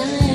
inside.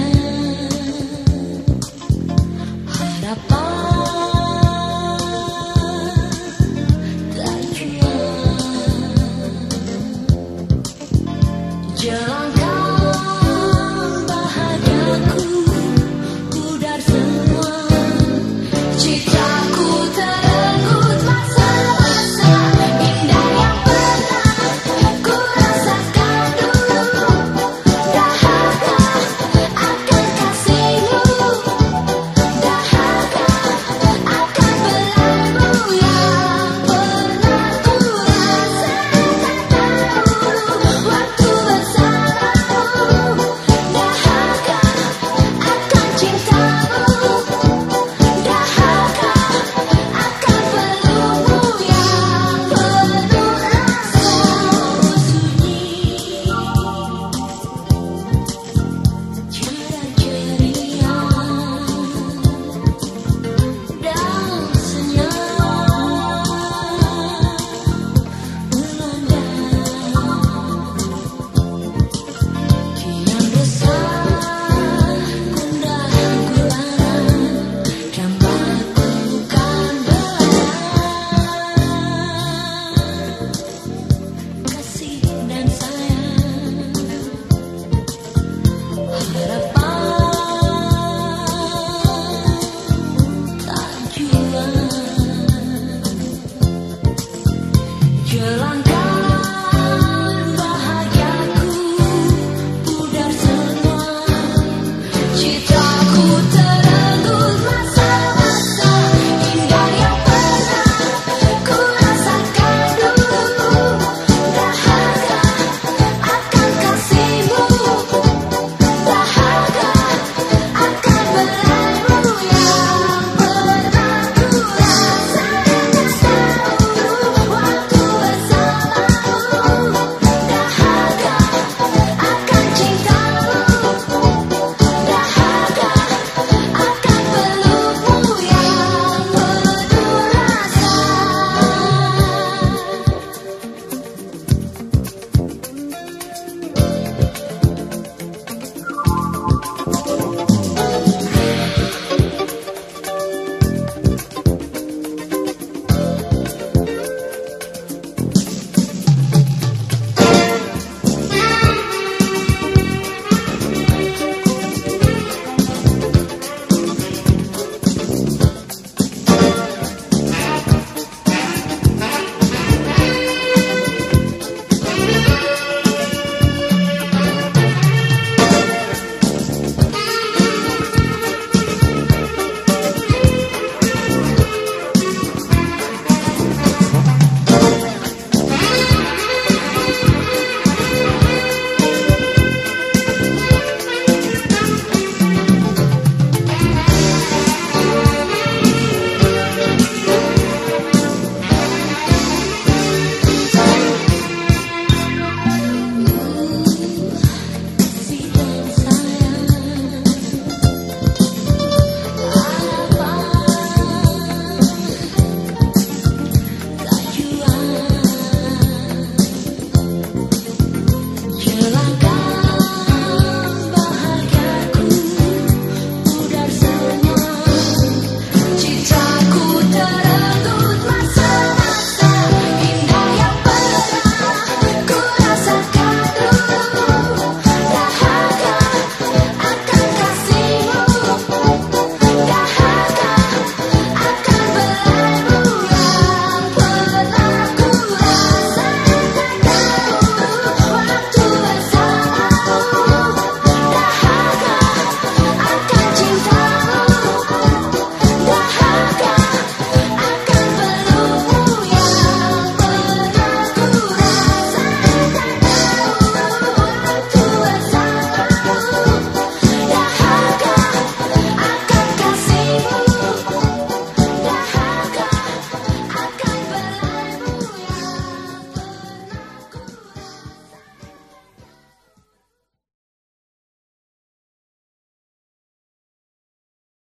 Jelang